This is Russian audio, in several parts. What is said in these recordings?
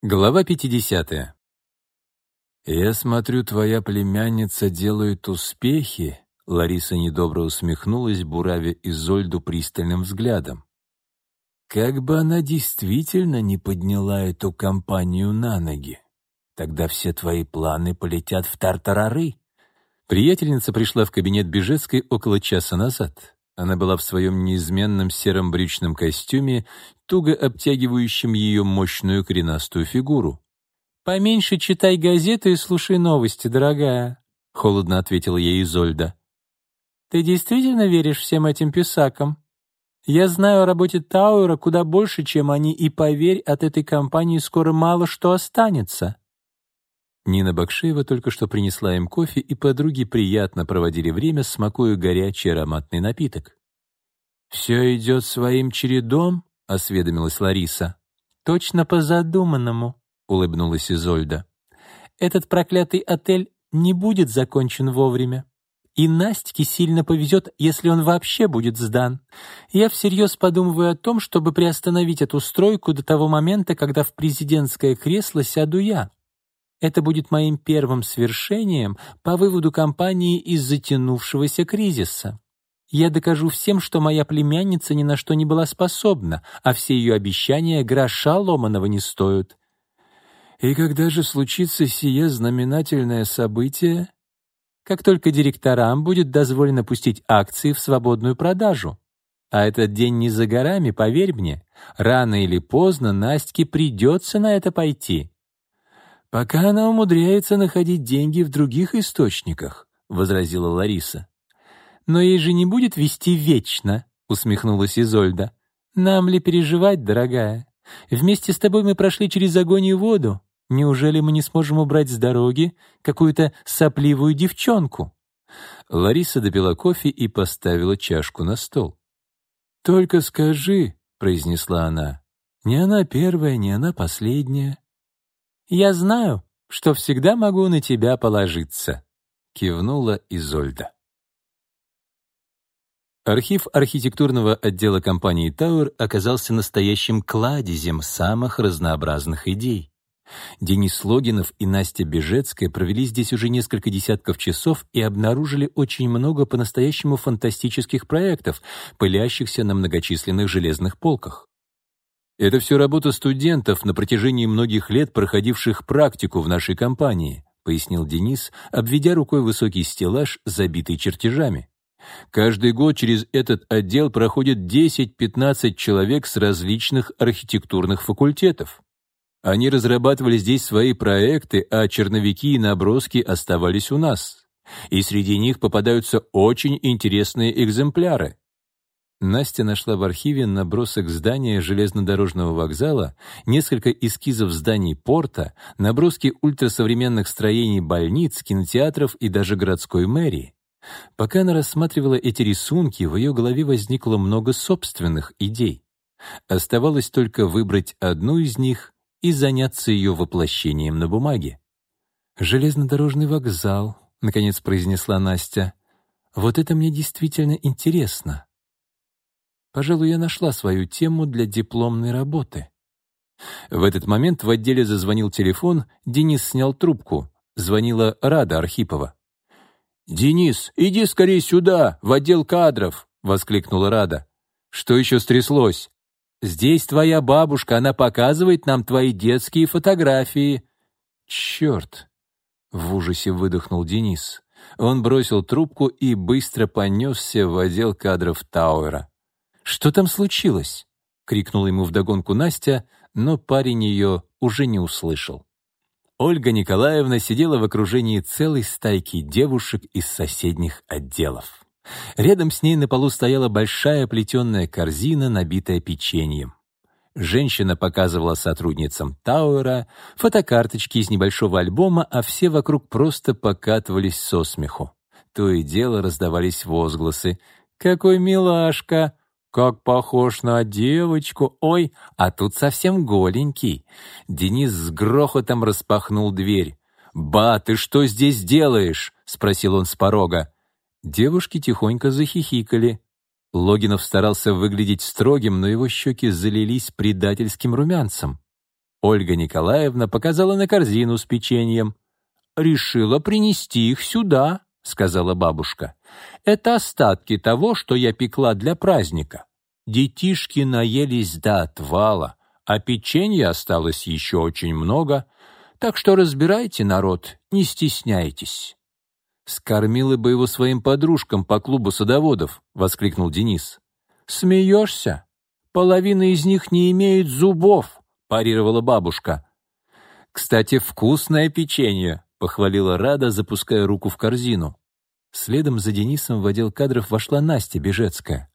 Глава 50. «Я смотрю, твоя племянница делает успехи», — Лариса недобро усмехнулась, буравя Изольду пристальным взглядом. «Как бы она действительно не подняла эту компанию на ноги, тогда все твои планы полетят в тартарары». Приятельница пришла в кабинет Бежецкой около часа назад. Она была в своем неизменном сером брючном костюме, туго обтягивающем ее мощную коренастую фигуру. «Поменьше читай газеты и слушай новости, дорогая», — холодно ответила ей Изольда. «Ты действительно веришь всем этим писакам? Я знаю о работе Тауэра куда больше, чем они, и, поверь, от этой компании скоро мало что останется». Нина Бакшеева только что принесла им кофе, и подруги приятно проводили время, смакуя горячий ароматный напиток. «Все идет своим чередом?» — осведомилась Лариса. «Точно по задуманному», — улыбнулась Изольда. «Этот проклятый отель не будет закончен вовремя. И Настике сильно повезет, если он вообще будет сдан. Я всерьез подумываю о том, чтобы приостановить эту стройку до того момента, когда в президентское кресло сяду я. Это будет моим первым свершением по выводу компании из затянувшегося кризиса. Я докажу всем, что моя племянница ни на что не была способна, а все ее обещания гроша ломаного не стоят. И когда же случится сие знаменательное событие? Как только директорам будет дозволено пустить акции в свободную продажу. А этот день не за горами, поверь мне. Рано или поздно Настке придется на это пойти. «Пока она умудряется находить деньги в других источниках», — возразила Лариса. «Но ей же не будет вести вечно», — усмехнулась Изольда. «Нам ли переживать, дорогая? Вместе с тобой мы прошли через огонь и воду. Неужели мы не сможем убрать с дороги какую-то сопливую девчонку?» Лариса допила кофе и поставила чашку на стол. «Только скажи», — произнесла она, — «не она первая, не она последняя. «Я знаю, что всегда могу на тебя положиться», — кивнула Изольда. Архив архитектурного отдела компании «Тауэр» оказался настоящим кладезем самых разнообразных идей. Денис Логинов и Настя Бежецкая провели здесь уже несколько десятков часов и обнаружили очень много по-настоящему фантастических проектов, пылящихся на многочисленных железных полках. Это все работа студентов на протяжении многих лет, проходивших практику в нашей компании, пояснил Денис, обведя рукой высокий стеллаж, забитый чертежами. Каждый год через этот отдел проходит 10-15 человек с различных архитектурных факультетов. Они разрабатывали здесь свои проекты, а черновики и наброски оставались у нас. И среди них попадаются очень интересные экземпляры. Настя нашла в архиве набросок здания железнодорожного вокзала, несколько эскизов зданий порта, наброски ультрасовременных строений больниц, кинотеатров и даже городской мэрии. Пока она рассматривала эти рисунки, в ее голове возникло много собственных идей. Оставалось только выбрать одну из них и заняться ее воплощением на бумаге. «Железнодорожный вокзал», — наконец произнесла Настя. «Вот это мне действительно интересно». Пожалуй, я нашла свою тему для дипломной работы. В этот момент в отделе зазвонил телефон, Денис снял трубку. Звонила Рада Архипова. «Денис, иди скорее сюда, в отдел кадров!» — воскликнула Рада. «Что еще стряслось?» «Здесь твоя бабушка, она показывает нам твои детские фотографии». «Черт!» — в ужасе выдохнул Денис. Он бросил трубку и быстро понесся в отдел кадров Тауэра. «Что там случилось?» — крикнула ему вдогонку Настя, но парень ее уже не услышал. Ольга Николаевна сидела в окружении целой стайки девушек из соседних отделов. Рядом с ней на полу стояла большая плетеная корзина, набитая печеньем. Женщина показывала сотрудницам Тауэра фотокарточки из небольшого альбома, а все вокруг просто покатывались со смеху. То и дело раздавались возгласы. «Какой милашка! Как похож на девочку. Ой, а тут совсем голенький. Денис с грохотом распахнул дверь. «Ба, ты что здесь делаешь?» — спросил он с порога. Девушки тихонько захихикали. Логинов старался выглядеть строгим, но его щеки залились предательским румянцем. Ольга Николаевна показала на корзину с печеньем. «Решила принести их сюда», — сказала бабушка. «Это остатки того, что я пекла для праздника. Детишки наелись до отвала, а печенья осталось еще очень много, так что разбирайте, народ, не стесняйтесь». «Скормила бы его своим подружкам по клубу садоводов», — воскликнул Денис. «Смеешься? Половина из них не имеет зубов», — парировала бабушка. «Кстати, вкусное печенье», — похвалила Рада, запуская руку в корзину. Следом за Денисом в отдел кадров вошла Настя Бежецкая.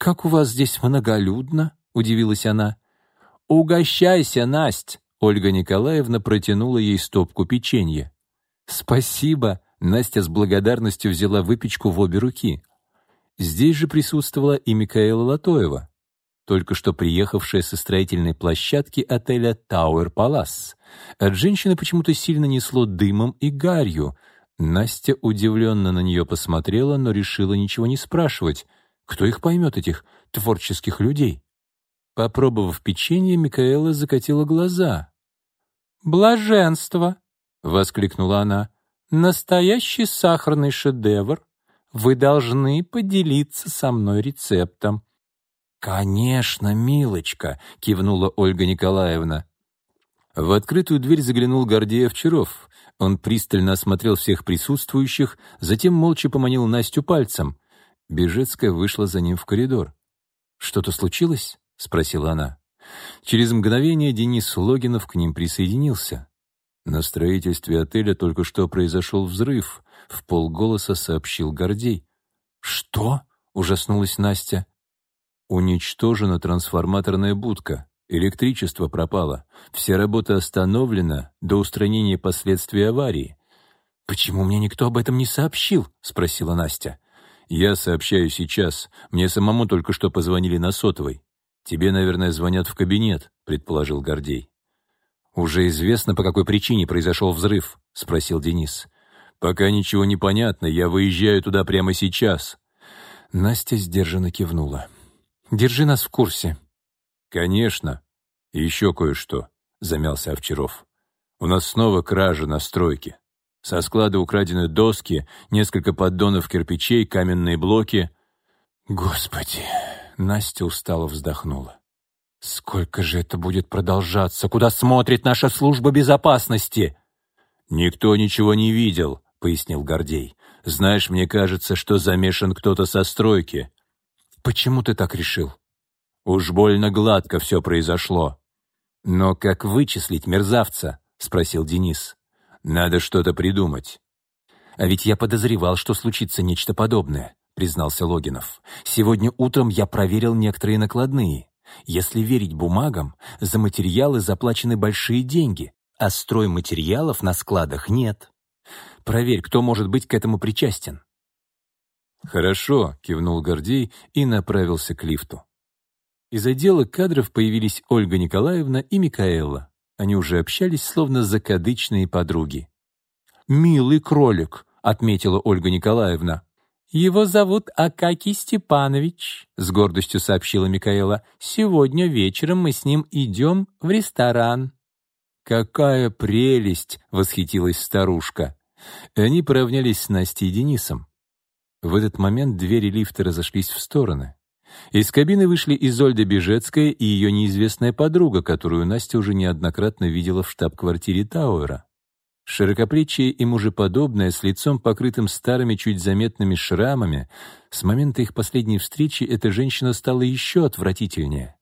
«Как у вас здесь многолюдно?» — удивилась она. «Угощайся, Насть!» — Ольга Николаевна протянула ей стопку печенья. «Спасибо!» — Настя с благодарностью взяла выпечку в обе руки. Здесь же присутствовала и Микаэла Латоева, только что приехавшая со строительной площадки отеля «Тауэр Палас». От женщины почему-то сильно несло дымом и гарью. Настя удивленно на нее посмотрела, но решила ничего не спрашивать. Кто их поймет, этих творческих людей? Попробовав печенье, Микаэла закатила глаза. «Блаженство!» — воскликнула она. «Настоящий сахарный шедевр! Вы должны поделиться со мной рецептом». «Конечно, милочка!» — кивнула Ольга Николаевна. В открытую дверь заглянул Гордей Овчаров. Он пристально осмотрел всех присутствующих, затем молча поманил Настю пальцем. Бежецкая вышла за ним в коридор. «Что-то случилось?» — спросила она. Через мгновение Денис Логинов к ним присоединился. На строительстве отеля только что произошел взрыв, в полголоса сообщил Гордей. «Что?» — ужаснулась Настя. «Уничтожена трансформаторная будка. Электричество пропало. Вся работа остановлена до устранения последствий аварии». «Почему мне никто об этом не сообщил?» — спросила Настя. «Я сообщаю сейчас. Мне самому только что позвонили на сотовой. Тебе, наверное, звонят в кабинет», — предположил Гордей. «Уже известно, по какой причине произошел взрыв?» — спросил Денис. «Пока ничего не понятно, я выезжаю туда прямо сейчас». Настя сдержанно кивнула. «Держи нас в курсе». «Конечно. И еще кое-что», — замялся Овчаров. «У нас снова кража на стройке. Со склада украдены доски, несколько поддонов кирпичей, каменные блоки». «Господи!» — Настя устало вздохнула. «Сколько же это будет продолжаться? Куда смотрит наша служба безопасности?» «Никто ничего не видел», — пояснил Гордей. «Знаешь, мне кажется, что замешан кто-то со стройки». «Почему ты так решил?» «Уж больно гладко все произошло». «Но как вычислить мерзавца?» — спросил Денис. «Надо что-то придумать». «А ведь я подозревал, что случится нечто подобное», — признался Логинов. «Сегодня утром я проверил некоторые накладные. Если верить бумагам, за материалы заплачены большие деньги, а стройматериалов на складах нет. Проверь, кто может быть к этому причастен. «Хорошо», — кивнул Гордей и направился к лифту. Из отдела кадров появились Ольга Николаевна и Микаэла. Они уже общались, словно закадычные подруги. «Милый кролик», — отметила Ольга Николаевна. «Его зовут Акакий Степанович», — с гордостью сообщила Микаэла. «Сегодня вечером мы с ним идем в ресторан». «Какая прелесть!» — восхитилась старушка. Они поравнялись с Настей и Денисом. В этот момент двери лифта разошлись в стороны. Из кабины вышли Изольда Бежецкая и ее неизвестная подруга, которую Настя уже неоднократно видела в штаб-квартире Тауэра. Широкоплечие и мужеподобное, с лицом покрытым старыми, чуть заметными шрамами, с момента их последней встречи эта женщина стала еще отвратительнее.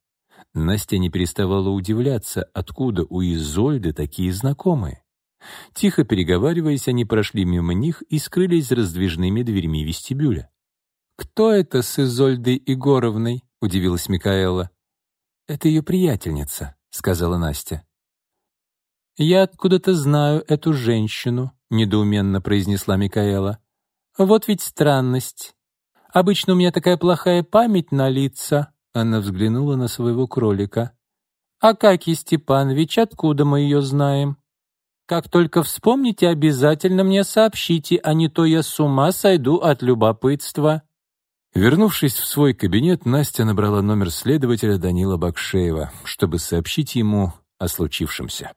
Настя не переставала удивляться, откуда у Изольды такие знакомые. Тихо переговариваясь, они прошли мимо них и скрылись за раздвижными дверьми вестибюля. «Кто это с Изольдой Егоровной?» — удивилась Микаэла. «Это ее приятельница», — сказала Настя. «Я откуда-то знаю эту женщину», — недоуменно произнесла Микаэла. «Вот ведь странность. Обычно у меня такая плохая память на лица». Она взглянула на своего кролика. «Акакий Степанович, откуда мы ее знаем? Как только вспомните, обязательно мне сообщите, а не то я с ума сойду от любопытства». Вернувшись в свой кабинет, Настя набрала номер следователя Данила Бакшеева, чтобы сообщить ему о случившемся.